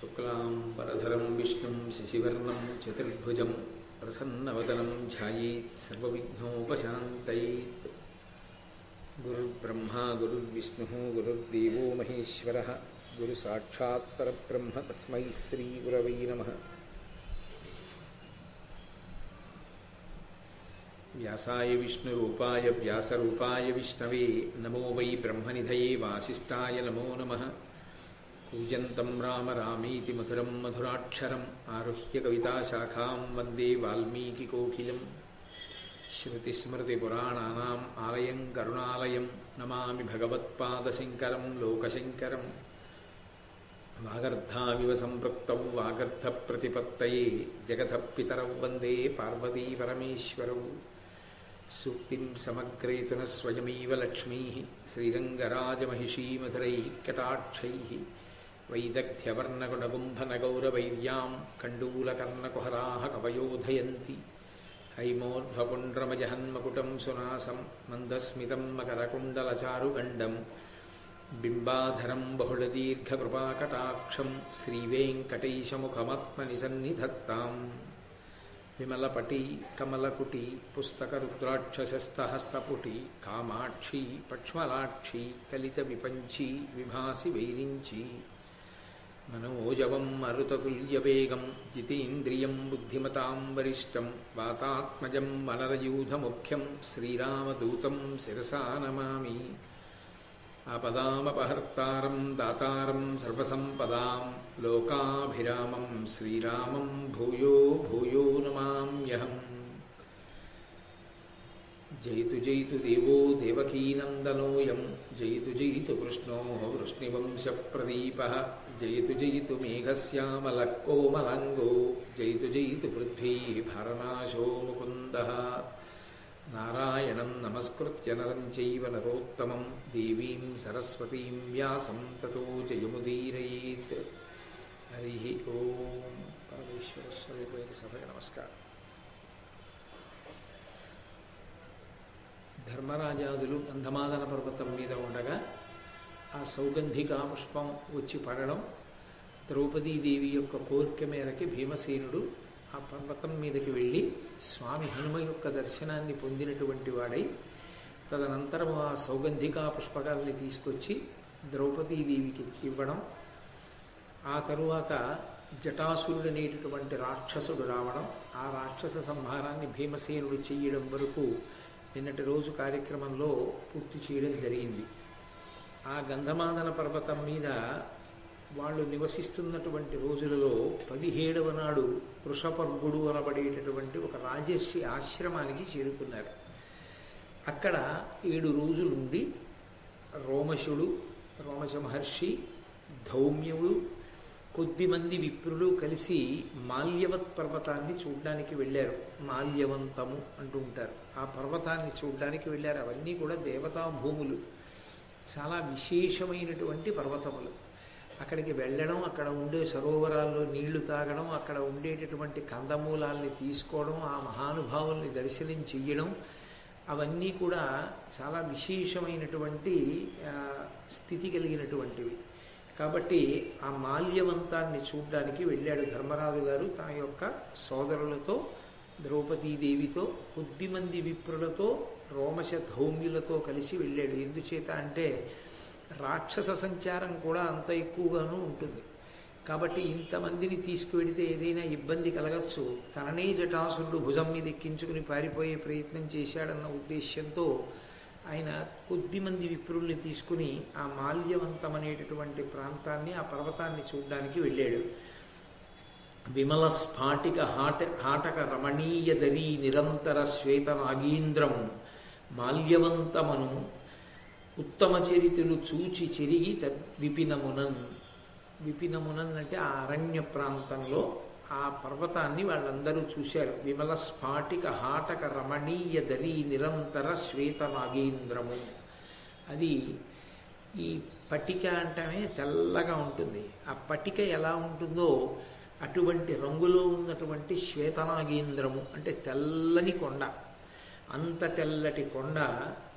शुक्लां परधरम विष्णुं शशिवर्णं चतुर्भुजं प्रसन्नवदनं ध्यायेत् सर्वविघ्नोपशान्तयेत्। गुरुर्ब्रह्मा, गुरुर्विष्णुः, गुरुर्देवो महेश्वरः, गुरुसाक्षात् परब्रह्म तस्मै श्रीगुरवै नमः। व्यासाय विष्णुरूपाय, व्यासरूपाय विष्णवे, नमो वै ब्रह्मनिधये वासिष्ठाय नमो नमः। నమో నమః కూజంతం రామ రామీతి మధురం మధురాక్షరం ఆరుహ్య కవితాశాఖాం వందే వాల్మీకికోకిలం శృతిస్మృతిపురాణానాम् ఆలయం కరుణాలయం నమామి భగవత్పాదశంకరం లోకశంకరం. వాగర్ధావివ సంపృక్తౌ వాగర్ధప్రతిపత్తయే జగతః పితరౌ వందే పార్వతీపరమేశ్వరౌ సూక్తిం సమగ్రేతున స్వయమేవ లక్ష్మీ వైదగ్ధ్యవర్ణకుడబుంభనగౌరవైర్యాం కण्डूलकर्णकुहराः कवयोधयन्ति हैमोर्ध्वपुण्ड्रमजहन्मकुटं सुनासं मन्दस्मितं मकरकुण्डलचारुगण्डं बिम्बाधरं बहुलदीर्घकृपाकटाक्षं श्रीवेङ्कटैशमुखमात्मनि सन्निधत्ताम् विमलपटी कमलकुटी पुस्तकरुद्राक्षशस्तहस्तपुटी कामाक्षी पक्ष्मलाक्षी कलितविपञ्ची विभासि वैरिञ्ची మనోజవం మరుతతుల్యవేగం జితేంద్రియం బుద్ధిమతాం వరిష్టం వాతాత్మజం మనరయూధముఖ్యం శ్రీరామదూతం శిరసా నమామి ఆపదామపహర్తారం దాతారం సర్వసంపదాం లోకాభిరామం శ్రీరామం భూయో భూయో నమామ్యహం జయితు జయితు దేవో దేవకీనందనోయం జయితు జయితు కృష్ణో వృష్ణివంశ ప్రదీప. జయితు జయితు మేఘశ్యామలకోమలంగో జయితు జయితు పృథ్వీ భరనాశో ముకుంద. నారాయణం నమస్కృత్య నరం చైవ నరోత్తమం. దేవీం సరస్వతీం వ్యాసం తతో జయముదీరయేత్. హరి ఓం పరమేశ్వర స్వరూపేణ సభ నమస్కారం. ధర్మరాజాదులు గంధమాదన పర్వతం మీద ఉండగా ఆ సౌగంధికా పుష్పం వచ్చి పడడం ద్రౌపదీదేవి యొక్క కోరిక మేరకి భీమసేనుడు ఆ పర్వతం మీదకి వెళ్ళి స్వామి హనుమ యొక్క దర్శనాన్ని పొందినటువంటి వాడై తదనంతరం ఆ సౌగంధికా పుష్పకాలని తీసుకొచ్చి ద్రౌపదీదేవికి ఇవ్వడం ఆ తరువాత జటాసురుడు అనేటటువంటి రాక్షసుడు రావడం ఆ రాక్షస సంహారాన్ని భీమసేనుడు చెయ్యడం వరకు నిన్నటి రోజు కార్యక్రమంలో పూర్తి చేయడం జరిగింది. ఆ గంధమాదన పర్వతం మీద వాళ్ళు నివసిస్తున్నటువంటి రోజులలో పదిహేడవ నాడు వృషపర్గుడు అనబడేటటువంటి ఒక రాజర్షి ఆశ్రమానికి చేరుకున్నారు. అక్కడ ఏడు రోజులుండి రోమశుడు రోమశ మహర్షి ధౌమ్యుడు కొద్దిమంది విప్రులు కలిసి మాల్యవత్ పర్వతాన్ని చూడడానికి వెళ్ళారు. మాల్యవంతము అంటుంటారు ఆ పర్వతాన్ని చూడడానికి వెళ్ళారు. అవన్నీ కూడా దేవతా భూములు. చాలా విశేషమైనటువంటి పర్వతములు. అక్కడికి వెళ్ళడం అక్కడ ఉండే సరోవరాల్లో నీళ్ళు తాగడం అక్కడ ఉండేటటువంటి కందమూలాల్ని తీసుకోవడం ఆ మహానుభావుల్ని దర్శనం చెయ్యడం అవన్నీ కూడా చాలా విశేషమైనటువంటి స్థితి కలిగినటువంటివి. కాబట్టి ఆ మాల్యవంతాన్ని చూడ్డానికి వెళ్ళాడు ధర్మరాజు గారు. తన యొక్క సోదరులతో ద్రౌపదీదేవితో కొద్దిమంది విప్రులతో రోమశ ధౌమ్యులతో కలిసి వెళ్ళాడు. ఎందుచేత అంటే రాక్షస సంచారం కూడా అంత ఎక్కువగానూ ఉంటుంది. కాబట్టి ఇంతమందిని తీసుకువెడితే ఏదైనా ఇబ్బంది కలగచ్చు. తననే జటాసురుడు భుజం మీద ఎక్కించుకుని పారిపోయే ప్రయత్నం చేశాడన్న ఉద్దేశ్యంతో ఆయన కొద్దిమంది విప్రుల్ని తీసుకుని ఆ మాల్యవంతమనేటటువంటి ప్రాంతాన్ని ఆ పర్వతాన్ని చూడడానికి వెళ్ళాడు. విమల స్ఫాటిక హాట హాటక రమణీయ నిరంతర శ్వేత నాగీంద్రం మాల్యవంతమను ఉత్తమ చరితులు చూచి చెరిగి విపినమునన్. విపినమునన్ అంటే ఆ అరణ్య ప్రాంతంలో ఆ పర్వతాన్ని వాళ్ళందరూ చూశారు. విమల స్ఫాటిక హాటక రమణీయ దరీ నిరంతర శ్వేత నాగేంద్రము అది ఈ పట్టిక అంటమే తెల్లగా ఉంటుంది. ఆ పట్టిక ఎలా ఉంటుందో అటువంటి రంగులో ఉన్నటువంటి శ్వేతనాగేంద్రము అంటే తెల్లని కొండ. అంత తెల్లటి కొండ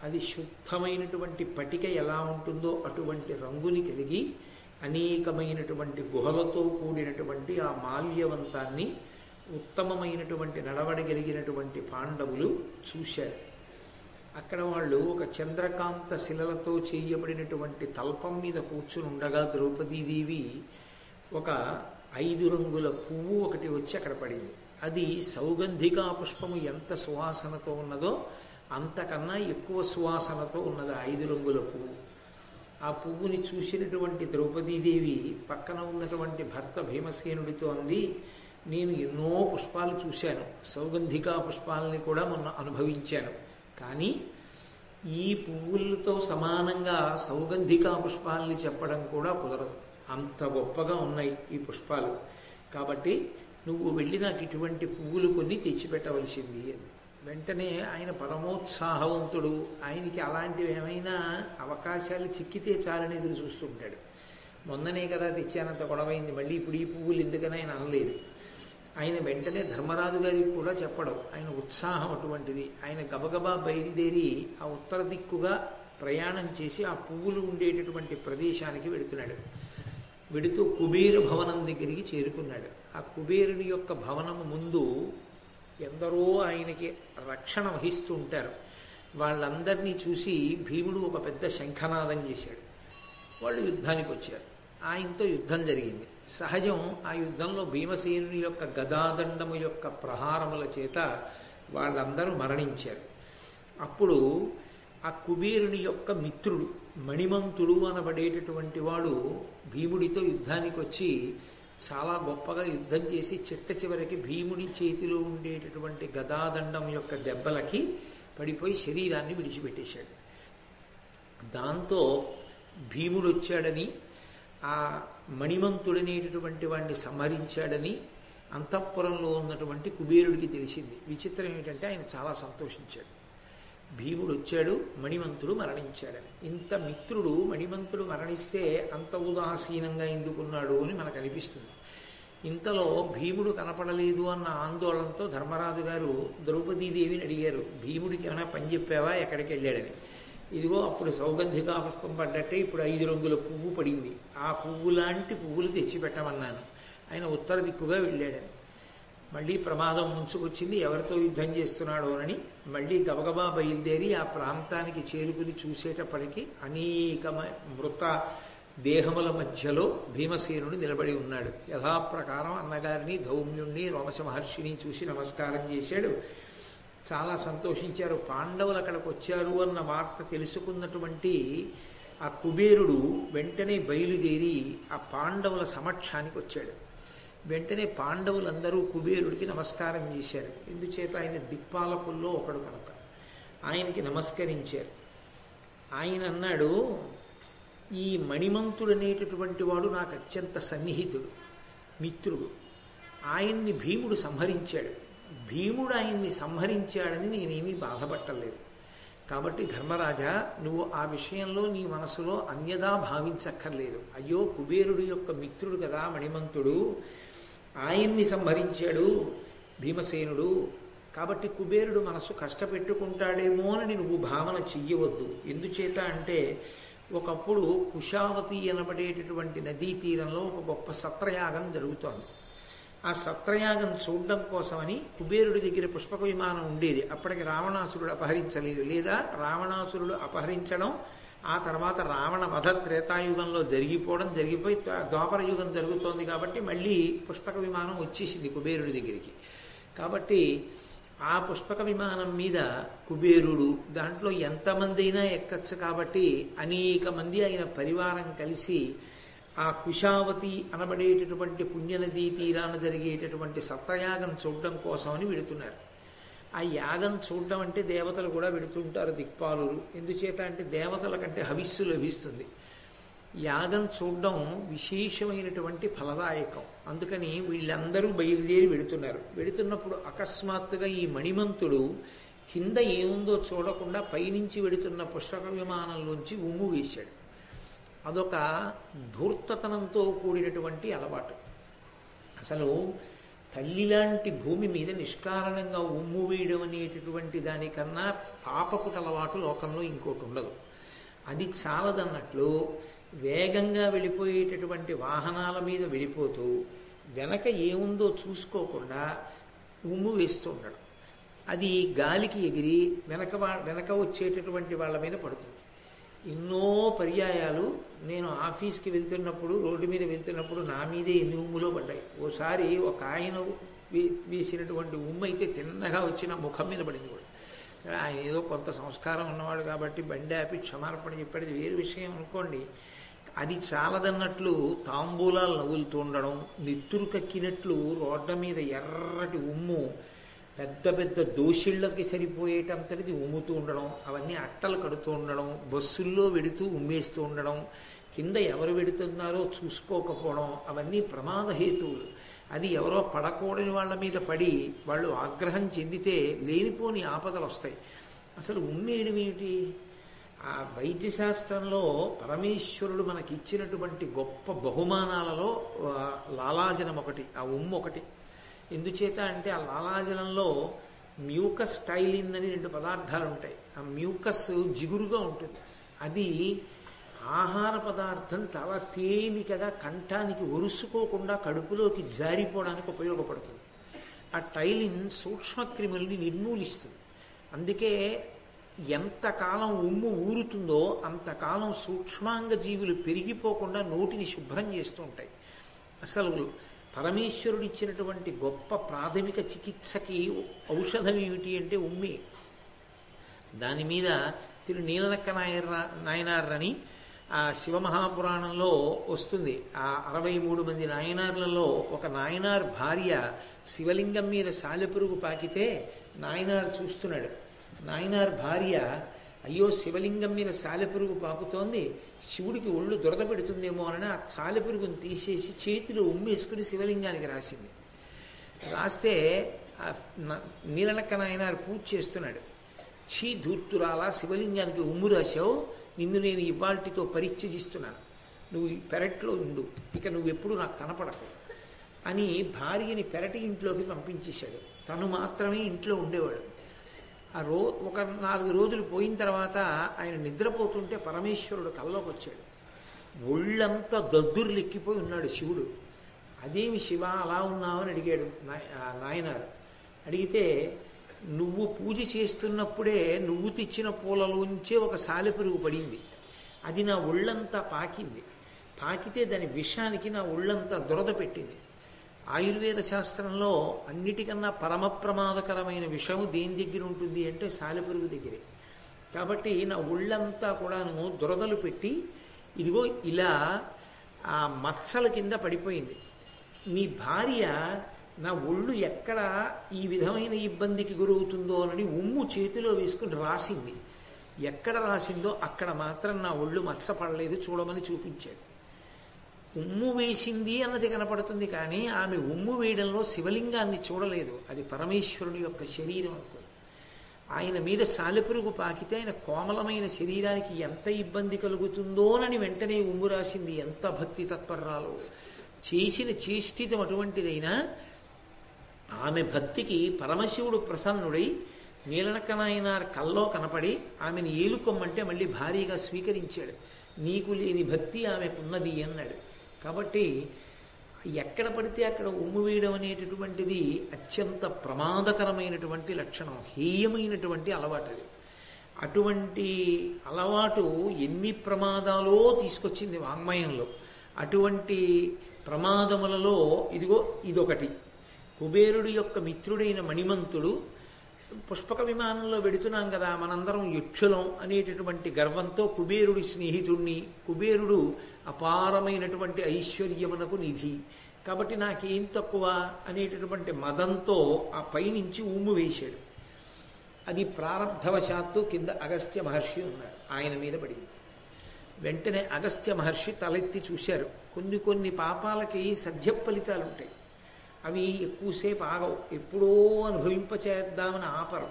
అది శుద్ధమైనటువంటి పటిక ఎలా ఉంటుందో అటువంటి రంగుని కలిగి అనేకమైనటువంటి గుహలతో కూడినటువంటి ఆ మాల్యవంతాన్ని ఉత్తమమైనటువంటి నడవడగలిగినటువంటి పాండవులు చూశారు. అక్కడ వాళ్ళు ఒక చంద్రకాంత శిలలతో చేయబడినటువంటి తల్పం మీద కూర్చుని ఉండగా ద్రౌపదీదేవి ఒక ఐదు రంగుల పువ్వు ఒకటి వచ్చి అక్కడ పడింది. అది సౌగంధికా పుష్పము ఎంత సువాసనతో ఉన్నదో అంతకన్నా ఎక్కువ సువాసనతో ఉన్నది ఐదు రంగుల పువ్వు. ఆ పువ్వుని చూసినటువంటి ద్రౌపదీదేవి పక్కన ఉన్నటువంటి భర్త భీమసేనుడితో అంది నేను ఎన్నో పుష్పాలు చూశాను. సౌగంధికా పుష్పాలని కూడా మొన్న అనుభవించాను. కానీ ఈ పువ్వులతో సమానంగా సౌగంధికా పుష్పాలని చెప్పడం కూడా కుదరదు. అంత గొప్పగా ఉన్నాయి ఈ పుష్పాలు. కాబట్టి నువ్వు వెళ్ళి నాకు ఇటువంటి పువ్వులు కొన్ని తెచ్చిపెట్టవలసింది అని. వెంటనే ఆయన పరమోత్సాహవంతుడు. ఆయనకి అలాంటివి ఏమైనా అవకాశాలు చిక్కితే చాలని ఎదురు చూస్తుంటాడు. మొన్ననే కదా తెచ్చానంత గొడవైంది. మళ్ళీ ఇప్పుడు ఈ పువ్వులు ఎందుకని ఆయన అనలేదు. ఆయన వెంటనే ధర్మరాజు గారికి కూడా చెప్పడం. ఆయన ఉత్సాహం అటువంటిది. ఆయన గబగబా బయలుదేరి ఆ ఉత్తర దిక్కుగా ప్రయాణం చేసి ఆ పువ్వులు ఉండేటటువంటి ప్రదేశానికి వెళుతున్నాడు. వెడుతూ కుబేర భవనం దగ్గరికి చేరుకున్నాడు. ఆ కుబేరుని యొక్క భవనము ముందు ఎందరో ఆయనకి రక్షణ వహిస్తూ ఉంటారు. వాళ్ళందరినీ చూసి భీముడు ఒక పెద్ద శంఖనాదం చేశాడు. వాళ్ళు యుద్ధానికి వచ్చారు. ఆయనతో యుద్ధం జరిగింది. సహజం ఆ యుద్ధంలో భీమసేనుని యొక్క గదాదండము యొక్క ప్రహారముల చేత వాళ్ళందరూ మరణించారు. అప్పుడు ఆ కుబేరుని యొక్క మిత్రుడు మణిమంతుడు అనబడేటటువంటి వాడు భీముడితో యుద్ధానికి వచ్చి చాలా గొప్పగా యుద్ధం చేసి చిట్ట చివరికి భీముడి చేతిలో ఉండేటటువంటి గదాదండం యొక్క దెబ్బలకి పడిపోయి శరీరాన్ని విడిచిపెట్టేశాడు. దాంతో భీముడు వచ్చాడని ఆ మణిమంతుడనేటటువంటి వాడిని సంహరించాడని అంతఃపురంలో ఉన్నటువంటి కుబేరుడికి తెలిసింది. విచిత్రం ఏమిటంటే ఆయన చాలా సంతోషించాడు. భీముడు వచ్చాడు మణిమంతుడు మరణించాడని. ఇంత మిత్రుడు మణిమంతుడు మరణిస్తే అంత ఉదాసీనంగా ఎందుకున్నాడు అని మనకు అనిపిస్తుంది. ఇంతలో భీముడు కనపడలేదు అన్న ఆందోళనతో ధర్మరాజు గారు ద్రౌపదీదేవిని అడిగారు భీముడికి ఏమైనా పని చెప్పావా? ఎక్కడికి వెళ్ళాడని. ఇదిగో అప్పుడు సౌగంధికా పుష్పం పడ్డట్టే ఇప్పుడు ఐదు రంగుల పువ్వు పడింది. ఆ పువ్వు లాంటి పువ్వులు తెచ్చిపెట్టమన్నాను ఆయన ఉత్తర దిక్కుగా వెళ్ళాడని. మళ్ళీ ప్రమాదం ముంచుకొచ్చింది ఎవరితో యుద్ధం చేస్తున్నాడోనని మళ్ళీ గబగబా బయలుదేరి ఆ ప్రాంతానికి చేరుకుని చూసేటప్పటికి అనేక మృత దేహముల మధ్యలో భీమసేనుడు నిలబడి ఉన్నాడు. యథాప్రకారం అన్నగారిని ధౌమ్యుణ్ణి రోమశ మహర్షిని చూసి నమస్కారం చేశాడు. చాలా సంతోషించారు. పాండవులు అక్కడికి వచ్చారు అన్న వార్త తెలుసుకున్నటువంటి ఆ కుబేరుడు వెంటనే బయలుదేరి ఆ పాండవుల సమక్షానికి వచ్చాడు. వెంటనే పాండవులందరూ కుబేరుడికి నమస్కారం చేశారు. ఎందుచేత ఆయన దిక్పాలకుల్లో ఒకడు కనుక. ఆయనకి నమస్కరించారు. ఆయన అన్నాడు ఈ మణిమంతుడు అనేటటువంటి వాడు నాకు అత్యంత సన్నిహితుడు మిత్రుడు. ఆయన్ని భీముడు సంహరించాడు. భీముడు ఆయన్ని సంహరించాడని నేనేమీ బాధపట్టలేదు. కాబట్టి ధర్మరాజా నువ్వు ఆ విషయంలో నీ మనసులో అన్యదా భావించక్కర్లేదు. అయ్యో కుబేరుడు యొక్క మిత్రుడు కదా మణిమంతుడు. ఆయన్ని సంహరించాడు భీమసేనుడు. కాబట్టి కుబేరుడు మనసు కష్టపెట్టుకుంటాడేమో అని నువ్వు భావన చెయ్యవద్దు. ఎందుచేత అంటే ఒకప్పుడు కుషావతి అనబడేటటువంటి నదీ తీరంలో ఒక గొప్ప సత్రయాగం జరుగుతోంది. ఆ సత్రయాగం చూడడం కోసమని కుబేరుడి దగ్గర పుష్పక విమానం ఉండేది. అప్పటికి రావణాసురుడు అపహరించలేదు. లేదా రావణాసురుడు అపహరించడం ఆ తర్వాత రావణ వధ త్రేతాయుగంలో జరిగిపోవడం జరిగిపోయి ద్వాపర యుగం జరుగుతోంది కాబట్టి మళ్ళీ పుష్పక విమానం వచ్చేసింది కుబేరుడి దగ్గరికి. కాబట్టి ఆ పుష్పక విమానం మీద కుబేరుడు దాంట్లో ఎంతమంది అయినా ఎక్కచ్చు కాబట్టి అనేక మంది ఆయన పరివారం కలిసి ఆ కుషావతి అనబడేటటువంటి పుణ్యనదీ తీరాన జరిగేటటువంటి సత్రయాగం చూడడం కోసమని వెళుతున్నారు ఆ యాగం చూడడం అంటే దేవతలు కూడా వెడుతుంటారు దిక్పాలు ఎందుచేత అంటే దేవతల కంటే హవిస్సు లభిస్తుంది. యాగం చూడడం విశేషమైనటువంటి ఫలదాయకం. అందుకని వీళ్ళందరూ బయలుదేరి వెళుతున్నారు వెళుతున్నప్పుడు అకస్మాత్తుగా ఈ మణిమంతుడు కింద ఏముందో చూడకుండా పైనుంచి వెడుతున్న పుష్పక విమానంలోంచి ఉమ్ము వేశాడు. అదొక ధూర్తతనంతో కూడినటువంటి అలవాటు. అసలు తల్లిలాంటి భూమి మీద నిష్కారణంగా ఉమ్ము వేయడం అనేటటువంటి దానికన్నా పాపపు అలవాటు లోకంలో ఇంకోటి ఉండదు. అది చాలదన్నట్లు వేగంగా వెళ్ళిపోయేటటువంటి వాహనాల మీద వెళ్ళిపోతూ వెనక ఏముందో చూసుకోకుండా ఉమ్ము వేస్తూ ఉండడం. అది గాలికి ఎగిరి వెనక వెనక వచ్చేటటువంటి వాళ్ళ మీద పడుతుంది. ఎన్నో పర్యాయాలు నేను ఆఫీస్కి వెళ్తున్నప్పుడు రోడ్డు మీద వెళ్తున్నప్పుడు నా మీదే ఎన్ని ఉమ్ములో పడ్డాయి. ఓసారి ఒక ఆయన వేసినటువంటి ఉమ్మ అయితే తిన్నగా వచ్చిన ముఖం మీద పడింది కూడా. ఆయన ఏదో కొంత సంస్కారం ఉన్నవాడు కాబట్టి బండి ఆపి క్షమార్పణ చెప్పాడు వేరు విషయం అనుకోండి. అది చాలదన్నట్లు తాంబూలాలు నవ్వులుతూ ఉండడం నెత్తురు కక్కినట్లు రోడ్ల మీద ఎర్రటి ఉమ్ము పెద్ద పెద్ద దోషిళ్ళకి సరిపోయేటంతటిది ఉమ్ముతూ ఉండడం అవన్నీ అట్టలు కడుతూ ఉండడం బస్సుల్లో వెడుతూ ఉమ్మేస్తూ ఉండడం కింద ఎవరు వెడుతున్నారో చూసుకోకపోవడం అవన్నీ ప్రమాద హేతువులు. అది ఎవరో పడకూడని వాళ్ళ మీద పడి వాళ్ళు ఆగ్రహం చెందితే లేనిపోని ఆపదలు వస్తాయి అసలు ఉమ్మేయడం ఏమిటి ఆ వైద్యశాస్త్రంలో పరమేశ్వరుడు మనకి ఇచ్చినటువంటి గొప్ప బహుమానాలలో లాలాజనం ఒకటి ఆ ఉమ్ము ఒకటి ఎందుచేత అంటే ఆ లాలాజలంలో మ్యూకస్ టైలిన్ అని రెండు పదార్థాలు ఉంటాయి ఆ మ్యూకస్ జిగురుగా ఉంటుంది. అది ఆహార పదార్థం చాలా తేలికగా కంఠానికి ఒరుసుకోకుండా కడుపులోకి జారిపోవడానికి ఉపయోగపడుతుంది. ఆ టైలిన్ సూక్ష్మక్రిముల్ని నిర్మూలిస్తుంది. అందుకే ఎంతకాలం ఉమ్ము ఊరుతుందో అంతకాలం సూక్ష్మాంగ జీవులు పెరిగిపోకుండా నోటిని శుభ్రం చేస్తూ ఉంటాయి. అసలు పరమేశ్వరుడు ఇచ్చినటువంటి గొప్ప ప్రాథమిక చికిత్సకి ఔషధం ఏమిటి అంటే ఉమ్మి. దాని మీద తిరు నీలనక్క నాయర్ నాయనారని ఆ శివమహాపురాణంలో వస్తుంది. ఆ అరవై మూడు మంది నాయనార్లలో ఒక నాయనార్ భార్య శివలింగం మీద సాలెపురుగు పాకితే నాయనార్ చూస్తున్నాడు. నాయనార్ భార్య అయ్యో శివలింగం మీద సాలెపురుగు పాకుతోంది. శివుడికి ఒళ్ళు దురద పెడుతుందేమో అని ఆ సాలెపురుగును తీసేసి చేతిలో ఉమ్మేసుకుని శివలింగానికి రాసింది. రాస్తే నీలనక్క నాయనారు పూజ చేస్తున్నాడు. చీ ధూర్తురాలా శివలింగానికి ఉమ్ము రాశావు. నిన్ను నేను ఇవాల్టితో పరిత్యజిస్తున్నాను. నువ్వు పెరట్లో ఉండు. ఇక నువ్వు ఎప్పుడు నాకు కనపడకు అని భార్యని పెరటి ఇంట్లోకి పంపించేశాడు. తను మాత్రమే ఇంట్లో ఉండేవాడు. ఆ రో ఒక నాలుగు రోజులు పోయిన తర్వాత ఆయన నిద్రపోతుంటే పరమేశ్వరుడు కల్లోకి వచ్చాడు ఒళ్ళంతా దద్దుర్లు ఎక్కిపోయి ఉన్నాడు శివుడు. అదేమి శివ అలా ఉన్నావు? అని అడిగాడు నాయ- నాయనారు. అడిగితే నువ్వు పూజ చేస్తున్నప్పుడే నువ్వు తెచ్చిన పూలలోంచే ఒక సాలెపురుగు పడింది. అది నా ఒళ్ళంతా పాకింది. పాకితే దాని విషానికి నా ఒళ్ళంతా దురద పెట్టింది. ఆయుర్వేద శాస్త్రంలో అన్నిటికన్నా పరమ ప్రమాదకరమైన విషము దేని దగ్గర ఉంటుంది అంటే సాలెపురుగు దగ్గరే. కాబట్టి నా ఒళ్ళంతా కూడాను దురదలు పెట్టి ఇదిగో ఇలా ఆ మచ్చల కింద పడిపోయింది. మీ భార్య నా ఒళ్ళు ఎక్కడ ఈ విధమైన ఇబ్బందికి గురవుతుందో అని ఉమ్ము చేతిలో వేసుకుని రాసింది. ఎక్కడ రాసిందో అక్కడ మాత్రం నా ఒళ్ళు మచ్చపడలేదు చూడమని చూపించాడు. ఉమ్ము వేసింది అన్నది కనపడుతుంది కానీ ఆమె ఉమ్ము వేయడంలో శివలింగాన్ని చూడలేదు. అది పరమేశ్వరుని యొక్క శరీరం అనుకో. ఆయన మీద సాలెపురుగు పాకితే ఆయన కోమలమైన శరీరానికి ఎంత ఇబ్బంది కలుగుతుందోనని వెంటనే ఉమ్ము రాసింది. ఎంత భక్తి తత్పరాలో చేసిన చేష్టితం అటువంటిదైనా ఆమె భక్తికి పరమశివుడు ప్రసన్నుడై నీలనకనాయనార్ కల్లో కనపడి ఆమెను ఏలుకొమ్మంటే మళ్ళీ భారీగా స్వీకరించాడు. నీకు లేని భక్తి ఆమెకున్నది అన్నాడు. కాబట్టి ఎక్కడ పడితే అక్కడ ఉమ్ము వేయడం అనేటటువంటిది అత్యంత ప్రమాదకరమైనటువంటి లక్షణం హేయమైనటువంటి అలవాటు అది. అటువంటి అలవాటు ఎన్ని ప్రమాదాలో తీసుకొచ్చింది వాంగ్మయంలో? అటువంటి ప్రమాదములలో ఇదిగో ఇదొకటి. కుబేరుడి యొక్క మిత్రుడైన మణిమంతుడు పుష్పక విమానంలో వెడుతున్నాం కదా మనందరం యక్షులం అనేటటువంటి గర్వంతో కుబేరుడి స్నేహితుణ్ణి కుబేరుడు అపారమైనటువంటి ఐశ్వర్యమునకు నిధి. కాబట్టి నాకేం తక్కువ అనేటటువంటి మదంతో ఆ పైనుంచి ఉమ్ము వేశాడు. అది ప్రారంధవశాత్తు కింద అగస్త్య మహర్షి ఉన్నాడు ఆయన మీద పడింది. వెంటనే అగస్త్య మహర్షి తలెత్తి చూశారు. కొన్ని కొన్ని పాపాలకి సద్య ఫలితాలు ఉంటాయి అవి ఎక్కువసేపు ఆగవు. ఎప్పుడో అనుభవింపచేద్దామని ఆపరం.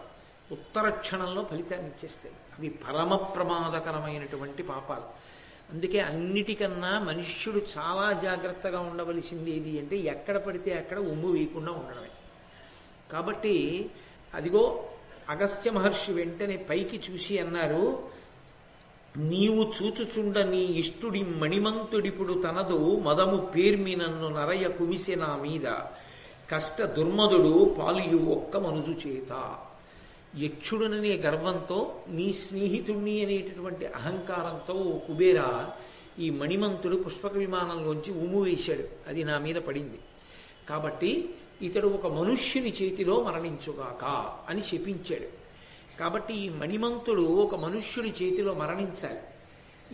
ఉత్తర క్షణంలో ఫలితాన్ని ఇచ్చేస్తాయి. అవి పరమ ప్రమాదకరమైనటువంటి పాపాలు. అందుకే అన్నిటికన్నా మనుష్యుడు చాలా జాగ్రత్తగా ఉండవలసింది ఏది అంటే ఎక్కడ పడితే అక్కడ ఉమ్ము వేయకుండా ఉండడమే. కాబట్టి అదిగో అగస్త్య మహర్షి వెంటనే పైకి చూసి అన్నారు నీవు చూచుచుండ నీ ఇష్టుడి మణిమంతుడిపుడు తనదు మదము పేర్మి నన్ను నరయ కుమిసె నా మీద. కష్ట దుర్మదుడు పాలియు ఒక్క మనుజు చేత. యక్షుడుననే గర్వంతో నీ స్నేహితుణ్ణి అనేటటువంటి అహంకారంతో ఓ కుబేర ఈ మణిమంతుడు పుష్పక విమానంలోంచి ఉము వేశాడు. అది నా మీద పడింది. కాబట్టి ఇతడు ఒక మనుష్యుని చేతిలో మరణించుగాక అని శపించాడు కాబట్టి ఈ మణిమంతుడు ఒక మనుష్యుడి చేతిలో మరణించాలి.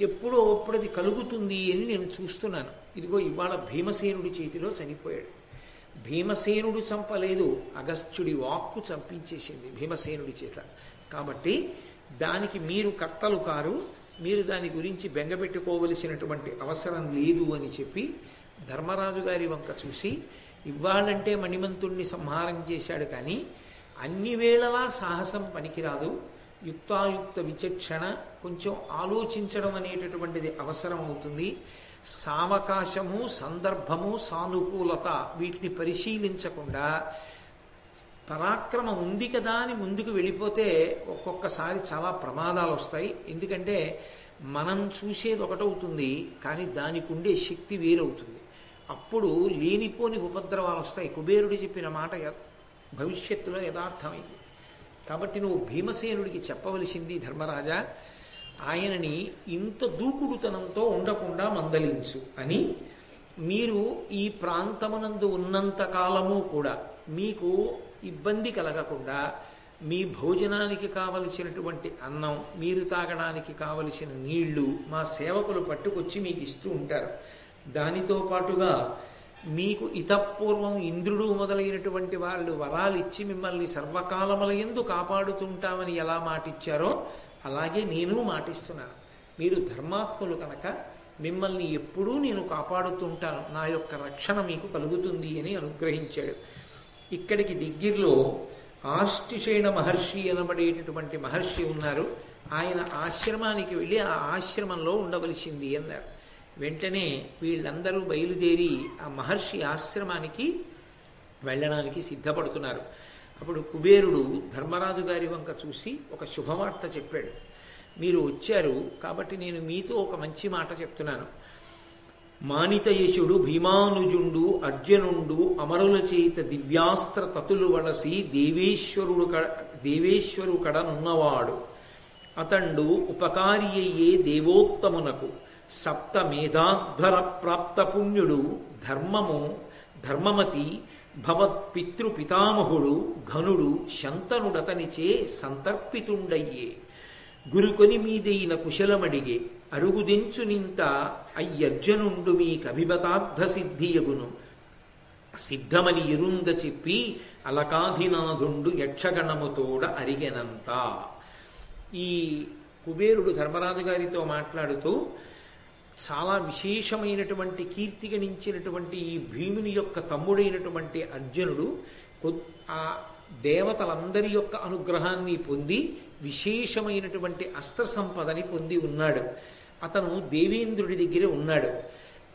ఎప్పుడో అప్పుడు అది కలుగుతుంది అని నేను చూస్తున్నాను. ఇదిగో ఇవాళ భీమసేనుడి చేతిలో చనిపోయాడు. భీమసేనుడు చంపలేదు అగస్త్యుడి వాక్కు చంపించేసింది భీమసేనుడి చేత. కాబట్టి దానికి మీరు కర్తలు కారు మీరు దాని గురించి బెంగపెట్టుకోవలసినటువంటి అవసరం లేదు అని చెప్పి ధర్మరాజు గారి వంక చూసి ఇవ్వాలంటే మణిమంతుణ్ణి సంహారం చేశాడు కానీ అన్ని వేళలా సాహసం పనికిరాదు యుక్తాయుక్త విచక్షణ కొంచెం ఆలోచించడం అనేటటువంటిది అవసరం అవుతుంది. సావకాశము సందర్భము సానుకూలత వీటిని పరిశీలించకుండా పరాక్రమం ఉంది కదా అని ముందుకు వెళ్ళిపోతే ఒక్కొక్కసారి చాలా ప్రమాదాలు వస్తాయి. ఎందుకంటే మనం చూసేది ఒకటవుతుంది కానీ దానికి ఉండే శక్తి వేరవుతుంది. అప్పుడు లేనిపోని ఉపద్రవాలు వస్తాయి. కుబేరుడు చెప్పిన మాట భవిష్యత్తులో యథార్థమైంది. కాబట్టి నువ్వు భీమసేనుడికి చెప్పవలసింది ధర్మరాజా ఆయనని ఇంత దూకుడుతనంతో ఉండకుండా మందలించు అని మీరు ఈ ప్రాంతమునందు ఉన్నంత కాలము కూడా మీకు ఇబ్బంది కలగకుండా మీ భోజనానికి కావలసినటువంటి అన్నం మీరు తాగడానికి కావలసిన నీళ్ళు మా సేవకులు పట్టుకొచ్చి మీకు ఇస్తూ ఉంటారు. దానితో పాటుగా మీకు ఇతపూర్వం ఇంద్రుడు మొదలైనటువంటి వాళ్ళు వరాలు ఇచ్చి మిమ్మల్ని సర్వకాలముల ఎందు కాపాడుతుంటామని ఎలా మాటిచ్చారో అలాగే నేను మాటిస్తున్నాను. మీరు ధర్మాత్ములు కనుక మిమ్మల్ని ఎప్పుడూ నేను కాపాడుతుంటాను. నా యొక్క రక్షణ మీకు కలుగుతుంది అని అనుగ్రహించాడు. ఇక్కడికి దగ్గరలో ఆష్టిషేణ మహర్షి అనబడేటటువంటి మహర్షి ఉన్నారు. ఆయన ఆశ్రమానికి వెళ్ళి ఆ ఆశ్రమంలో ఉండవలసింది అన్నారు. వెంటనే వీళ్ళందరూ బయలుదేరి ఆ మహర్షి ఆశ్రమానికి వెళ్ళడానికి సిద్ధపడుతున్నారు. అప్పుడు కుబేరుడు ధర్మరాజు గారి వంక చూసి ఒక శుభవార్త చెప్పాడు. మీరు వచ్చారు కాబట్టి నేను మీతో ఒక మంచి మాట చెప్తున్నాను. మానితయశుడు భీమానుజుండు అర్జునుండు అమరుల చేత దివ్యాస్త్ర తతులు వలసి దేవేశ్వరుడు కడ దేవేశ్వరు కడనున్నవాడు. అతండు ఉపకారి అయ్యే దేవోత్తమునకు. సప్త మేధాధ్వర ప్రాప్త పుణ్యుడు ధర్మము ధర్మమతి భవత్పితృపితామహుడు ఘనుడు శంతనుడతనిచే సంతర్పితుండయ్యే. గురుకొని మీదైన కుశలమడిగే అరుగుదించునింత అయ్యర్జనుండు మీకభిమతార్థ సిద్ధియగును సిద్ధమని ఇరుంగ చెప్పి అలకాధినాథుండు యక్షగణముతోడ అరిగెనంత. ఈ కుబేరుడు ధర్మరాజు గారితో మాట్లాడుతూ చాలా విశేషమైనటువంటి కీర్తి గణించినటువంటి ఈ భీముని యొక్క తమ్ముడైనటువంటి అర్జునుడు ఆ దేవతలందరి యొక్క అనుగ్రహాన్ని పొంది విశేషమైనటువంటి అస్త్ర సంపదని పొంది ఉన్నాడు. అతను దేవేంద్రుడి దగ్గర ఉన్నాడు.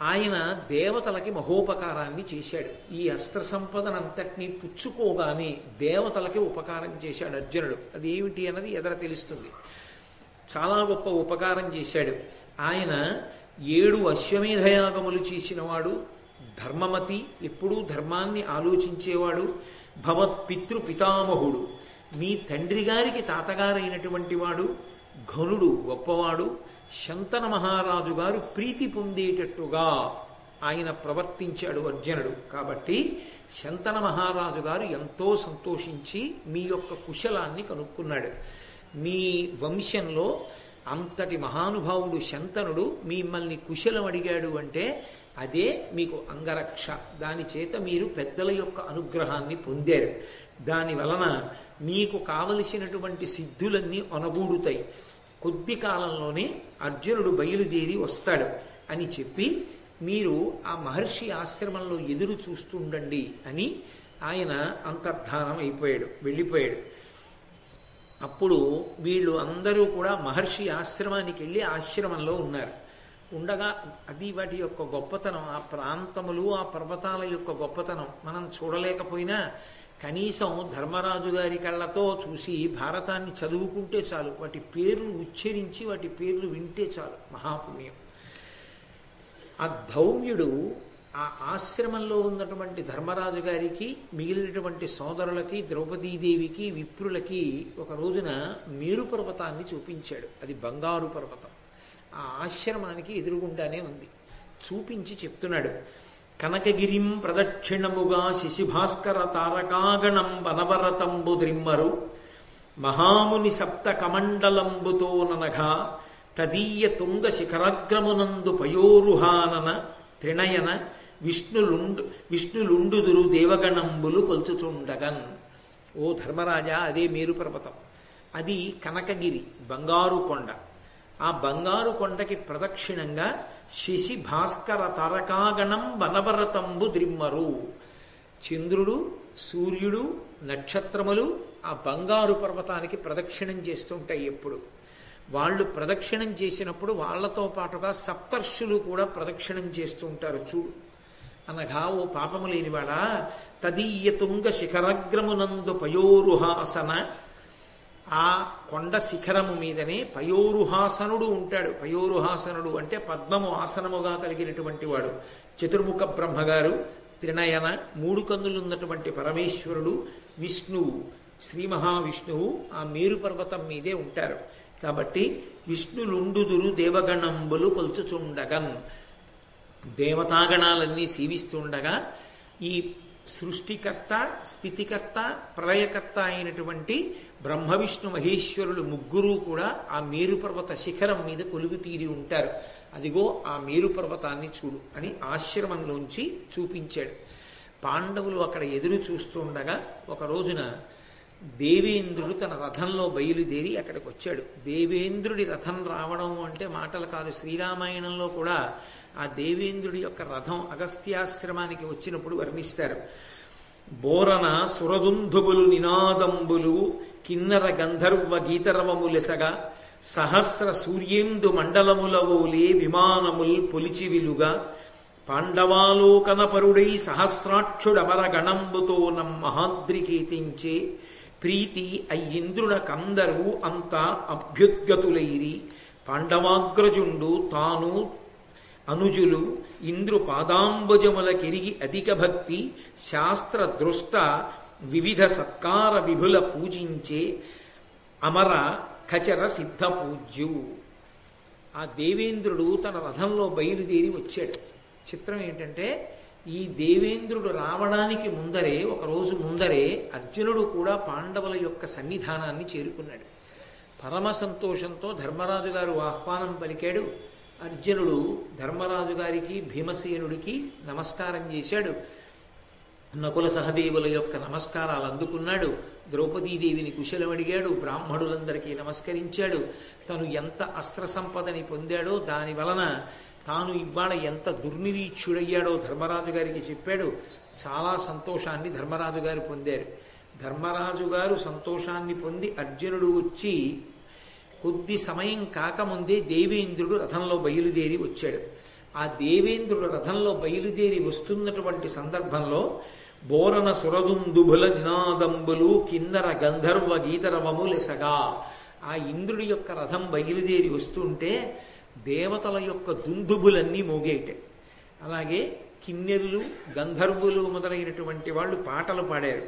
ఆయన దేవతలకి మహోపకారాన్ని చేశాడు. ఈ అస్త్ర సంపదనంతటినీ పుచ్చుకోగానే దేవతలకి ఉపకారం చేశాడు అర్జునుడు. అది ఏమిటి అన్నది ఎదర తెలుస్తుంది. చాలా గొప్ప ఉపకారం చేశాడు. ఆయన ఏడు అశ్వమేధయాగములు చేసినవాడు ధర్మమతి ఎప్పుడూ ధర్మాన్ని ఆలోచించేవాడు భవత్పితృ పితామహుడు. మీ తండ్రి గారికి తాతగారైనటువంటి వాడు ఘనుడు గొప్పవాడు శంతన మహారాజు గారు ప్రీతి పొందేటట్టుగా ఆయన ప్రవర్తించాడు అర్జునుడు. కాబట్టి శంతన మహారాజు గారు ఎంతో సంతోషించి మీ యొక్క కుశలాన్ని కనుక్కున్నాడు. మీ వంశంలో అంతటి మహానుభావుడు శంతనుడు మిమ్మల్ని కుశలం అడిగాడు అంటే అదే మీకు అంగరక్ష. దాని చేత మీరు పెద్దల యొక్క అనుగ్రహాన్ని పొందారు. దాని వలన మీకు కావలసినటువంటి సిద్ధులన్నీ ఒనగూడుతాయి. కొద్ది కాలంలోనే అర్జునుడు బయలుదేరి వస్తాడు అని చెప్పి మీరు ఆ మహర్షి ఆశ్రమంలో ఎదురు చూస్తుండండి అని ఆయన అంతర్ధానం అయిపోయాడు వెళ్ళిపోయాడు. అప్పుడు వీళ్ళు అందరూ కూడా మహర్షి ఆశ్రమానికి వెళ్ళి ఆశ్రమంలో ఉన్నారు. ఉండగా అది వాటి యొక్క గొప్పతనం ఆ ప్రాంతములు ఆ పర్వతాల యొక్క గొప్పతనం మనం చూడలేకపోయినా కనీసం ధర్మరాజు గారి కళ్ళతో చూసి భారతాన్ని చదువుకుంటే చాలు వాటి పేర్లు ఉచ్చరించి వాటి పేర్లు వింటే చాలు మహాపుణ్యం. ఆ ధౌమ్యుడు ఆ ఆశ్రమంలో ఉన్నటువంటి ధర్మరాజు గారికి మిగిలినటువంటి సోదరులకి ద్రౌపదీదేవికి విప్రులకి ఒక రోజున మేరు పర్వతాన్ని చూపించాడు. అది బంగారు పర్వతం. ఆ ఆశ్రమానికి ఎదురుగుండానే ఉంది. చూపించి చెప్తున్నాడు. కనకగిరిం ప్రదక్షిణముగా శశిభాస్కర తారకాగణం వనవరతంబు ద్రిమ్మరు. మహాముని సప్త కమండలంబుతో ననఘా. తదీయ తుంగ శిఖరగ్రమునందు పయోరుహానన. త్రిణయన విష్ణులుండు విష్ణులుండుదురు దేవగణంబులు కొలుచుచుండగన్ ఓ ధర్మరాజా అదే మేరు పర్వతం. అది కనకగిరి బంగారు కొండ. ఆ బంగారు కొండకి ప్రదక్షిణంగా శశి భాస్కర తారకాగణం వనవరతంబు ద్రిమ్మరు. చంద్రుడు సూర్యుడు నక్షత్రములు ఆ బంగారు పర్వతానికి ప్రదక్షిణం చేస్తుంటాయి ఎప్పుడు. వాళ్ళు ప్రదక్షిణం చేసినప్పుడు వాళ్ళతో పాటుగా సప్తర్షులు కూడా ప్రదక్షిణం చేస్తుంటారు చూడు. అనగా ఓ పాపము లేనివాడా? తదీయ తుంగ శిఖరగ్రమునందు పయోరుహాసన. ఆ కొండ శిఖరము మీదనే పయోరుహాసనుడు ఉంటాడు. పయోరుహాసనుడు అంటే పద్మము ఆసనముగా కలిగినటువంటి వాడు. చతుర్ముఖ బ్రహ్మగారు త్రినయన మూడు కన్నులున్నటువంటి పరమేశ్వరుడు విష్ణువు. శ్రీ మహావిష్ణువు ఆ మేరు పర్వతం మీదే ఉంటారు. కాబట్టి విష్ణులుండుదురు దేవగణంబులు కొలుచుచుండగన్ దేవతాగణాలన్నీ సేవిస్తుండగా ఈ సృష్టికర్త స్థితికర్త ప్రళయకర్త అయినటువంటి బ్రహ్మ విష్ణు మహేశ్వరులు ముగ్గురు కూడా ఆ మేరుపర్వత శిఖరం మీద కొలుగు తీరి ఉంటారు. అదిగో ఆ మేరుపర్వతాన్ని చూడు అని ఆశ్రమంలోంచి చూపించాడు. పాండవులు అక్కడ ఎదురు చూస్తుండగా ఒక రోజున దేవేంద్రుడు తన రథంలో బయలుదేరి అక్కడికి వచ్చాడు దేవేంద్రుడి రథం రావడం అంటే మాటలు కాదు శ్రీరామాయణంలో కూడా ఆ దేవేంద్రుడి యొక్క రథం అగస్త్యాశ్రమానికి వచ్చినప్పుడు వర్ణిస్తారు. బోరన సురదుంధుబులు నినాదంబులు కిన్నర గంధర్వ గీతరవములెసగా సహస్ర సూర్యేందు మండలములవోలే విమానముల్ పొలిచివిలుగా పాండవాలోకనపరుడై సహస్రాక్షుడమర గణంబుతో నమ్మహాద్రికేతించే ప్రీతి అయ్యింద్రున కందరు అంత అభ్యుద్గతులైరి పాండవాగ్రజుండు తాను అనుజులు ఇంద్రు పాదాంబుజములకెరిగి అధిక భక్తి శాస్త్ర దృష్ట వివిధ సత్కార విభుల పూజించే అమర ఖచర సిద్ధ పూజ్యు. ఆ దేవేంద్రుడు తన రథంలో బయలుదేరి వచ్చాడు. చిత్రం ఏంటంటే ఈ దేవేంద్రుడు రావడానికి ముందరే ఒకరోజు ముందరే అర్జునుడు కూడా పాండవుల యొక్క సన్నిధానాన్ని చేరుకున్నాడు. పరమ సంతోషంతో ధర్మరాజు గారు ఆహ్వానం పలికాడు. అర్జునుడు ధర్మరాజు గారికి భీమసేనుడికి నమస్కారం చేశాడు. నకుల సహదేవుల యొక్క నమస్కారాలు అందుకున్నాడు. ద్రౌపదీదేవిని కుశలం అడిగాడు బ్రాహ్మణులందరికీ నమస్కరించాడు. తను ఎంత అస్త్ర సంపదని పొందాడో దాని వలన తాను ఇవాళ ఎంత దుర్నిరీక్షుడయ్యాడో ధర్మరాజు గారికి చెప్పాడు. చాలా సంతోషాన్ని ధర్మరాజు గారు పొందారు. ధర్మరాజు గారు సంతోషాన్ని పొంది అర్జునుడు వచ్చి కొద్ది సమయం కాకముందే దేవేంద్రుడు రథంలో బయలుదేరి వచ్చాడు. ఆ దేవేంద్రుడు రథంలో బయలుదేరి వస్తున్నటువంటి సందర్భంలో బోరన సురదుందుభుల నినాదంబులు కిన్నర గంధర్వ గీతరవములెసగా ఆ ఇంద్రుడి యొక్క రథం బయలుదేరి వస్తుంటే దేవతల యొక్క దుందుబులన్నీ మోగేట అలాగే కిన్నెరులు గంధర్వులు మొదలైనటువంటి వాళ్ళు పాటలు పాడారు.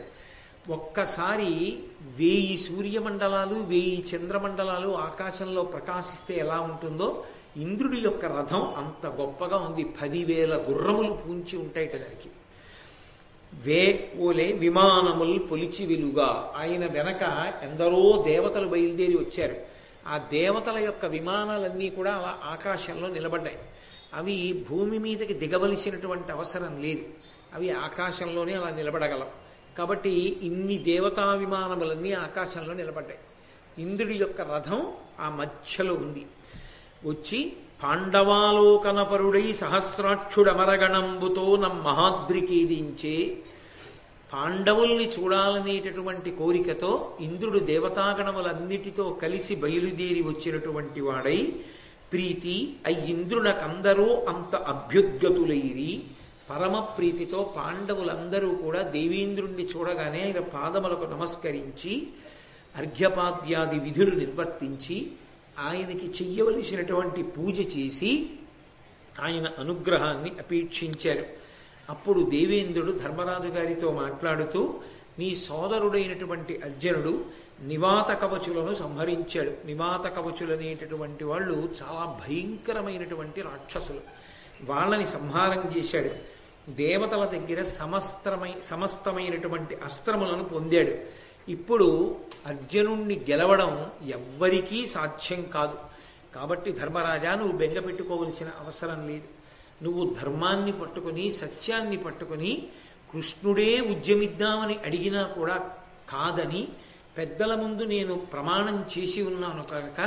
ఒక్కసారి వేయి సూర్యమండలాలు వేయి చంద్రమండలాలు ఆకాశంలో ప్రకాశిస్తే ఎలా ఉంటుందో ఇంద్రుడి యొక్క రథం అంత గొప్పగా ఉంది. పదివేల గుర్రములు పూంచి ఉంటాయి దానికి వే ఓలే విమానముల్ పొలిచి విలుగా. ఆయన వెనక ఎందరో దేవతలు బయలుదేరి వచ్చారు. ఆ దేవతల యొక్క విమానాలన్నీ కూడా అలా ఆకాశంలో నిలబడ్డాయి. అవి భూమి మీదకి దిగవలసినటువంటి అవసరం లేదు. అవి ఆకాశంలోనే అలా నిలబడగలం. కాబట్టి ఇన్ని దేవతా విమానములన్నీ ఆకాశంలో నిలబడ్డాయి. ఇంద్రుడి యొక్క రథం ఆ మధ్యలో ఉంది. వచ్చి పాండవాలోకనపరుడై సహస్రాక్షుడమరగణంబుతో నమ్మహాద్రికేదించే పాండవుల్ని చూడాలనేటటువంటి కోరికతో ఇంద్రుడు దేవతాగణములన్నిటితో కలిసి బయలుదేరి వచ్చినటువంటి వాడై ప్రీతి అయ్యింద్రునకందరూ అంత అభ్యుద్గతులైరి పరమ ప్రీతితో పాండవులందరూ కూడా దేవేంద్రుణ్ణి చూడగానే ఆయన పాదములకు నమస్కరించి అర్ఘ్యపాద్యాది విధులు నిర్వర్తించి ఆయనకి చెయ్యవలసినటువంటి పూజ చేసి ఆయన అనుగ్రహాన్ని అపేక్షించారు. అప్పుడు దేవేంద్రుడు ధర్మరాజు గారితో మాట్లాడుతూ నీ సోదరుడైనటువంటి అర్జునుడు నివాత కవచులను సంహరించాడు. నివాత కవచులనేటటువంటి వాళ్ళు చాలా భయంకరమైనటువంటి రాక్షసులు. వాళ్ళని సంహారం చేశాడు. దేవతల దగ్గర సమస్త్రమై సమస్తమైనటువంటి అస్త్రములను పొందాడు. ఇప్పుడు అర్జునుణ్ణి గెలవడం ఎవ్వరికీ సాధ్యం కాదు. కాబట్టి ధర్మరాజా నువ్వు బెంగ పెట్టుకోవలసిన అవసరం లేదు. నువ్వు ధర్మాన్ని పట్టుకొని సత్యాన్ని పట్టుకొని కృష్ణుడే ఉద్యమిద్దామని అడిగినా కూడా కాదని పెద్దల ముందు నేను ప్రమాణం చేసి ఉన్నాను కనుక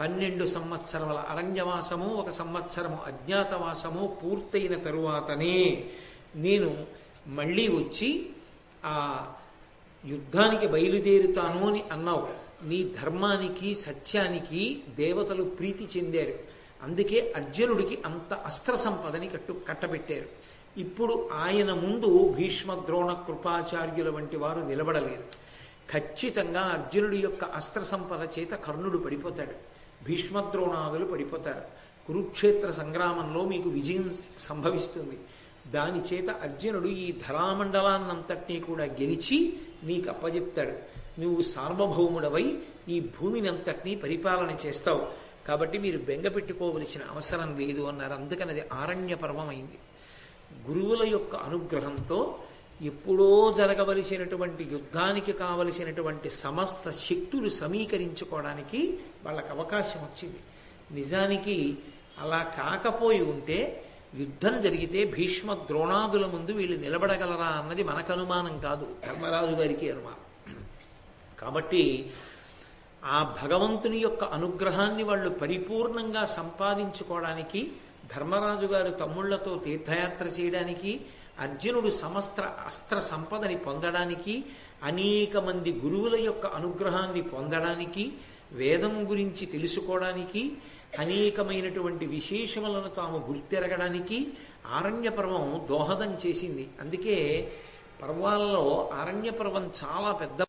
పన్నెండు సంవత్సరముల అరణ్యవాసము ఒక సంవత్సరము అజ్ఞాతవాసము పూర్తయిన తరువాతనే నేను మళ్ళీ వచ్చి ఆ యుద్ధానికి బయలుదేరుతాను అని అన్నావు. నీ ధర్మానికి సత్యానికి దేవతలు ప్రీతి చెందారు. అందుకే అర్జునుడికి అంత అస్త్ర సంపదని కట్టు కట్టబెట్టారు. ఇప్పుడు ఆయన ముందు భీష్మ ద్రోణ కృపాచార్యుల వంటి వారు నిలబడలేరు. ఖచ్చితంగా అర్జునుడి యొక్క అస్త్ర సంపద చేత కర్ణుడు పడిపోతాడు. భీష్మద్రోణాదులు పడిపోతారు. కురుక్షేత్ర సంగ్రామంలో మీకు విజయం సంభవిస్తుంది. దాని చేత అర్జునుడు ఈ ధరామండలాన్నంతటినీ కూడా గెలిచి నీకు అప్పజెప్తాడు. నువ్వు సార్వభౌముడవై ఈ భూమిని అంతటినీ పరిపాలన చేస్తావు. కాబట్టి మీరు బెంగ పెట్టుకోవలసిన అవసరం లేదు అన్నారు. అందుకని అది ఆరణ్య పర్వం అయింది. గురువుల యొక్క అనుగ్రహంతో ఎప్పుడో జరగవలసినటువంటి యుద్ధానికి కావలసినటువంటి సమస్త శక్తులు సమీకరించుకోవడానికి వాళ్ళకి అవకాశం వచ్చింది. నిజానికి అలా కాకపోయి ఉంటే యుద్ధం జరిగితే భీష్మ ద్రోణాదుల ముందు వీళ్ళు నిలబడగలరా అన్నది మనకు అనుమానం కాదు. ధర్మరాజు గారికి అనుమానం. కాబట్టి ఆ భగవంతుని యొక్క అనుగ్రహాన్ని వాళ్ళు పరిపూర్ణంగా సంపాదించుకోవడానికి ధర్మరాజు గారు తమ్ముళ్ళతో తీర్థయాత్ర చేయడానికి అర్జునుడు సమస్త అస్త్ర సంపదని పొందడానికి అనేక మంది గురువుల యొక్క అనుగ్రహాన్ని పొందడానికి వేదం గురించి తెలుసుకోవడానికి అనేకమైనటువంటి విశేషములను తాము గుర్తెరగడానికి ఆరణ్య పర్వం దోహదం చేసింది. అందుకే పర్వాల్లో ఆరణ్య పర్వం చాలా పెద్ద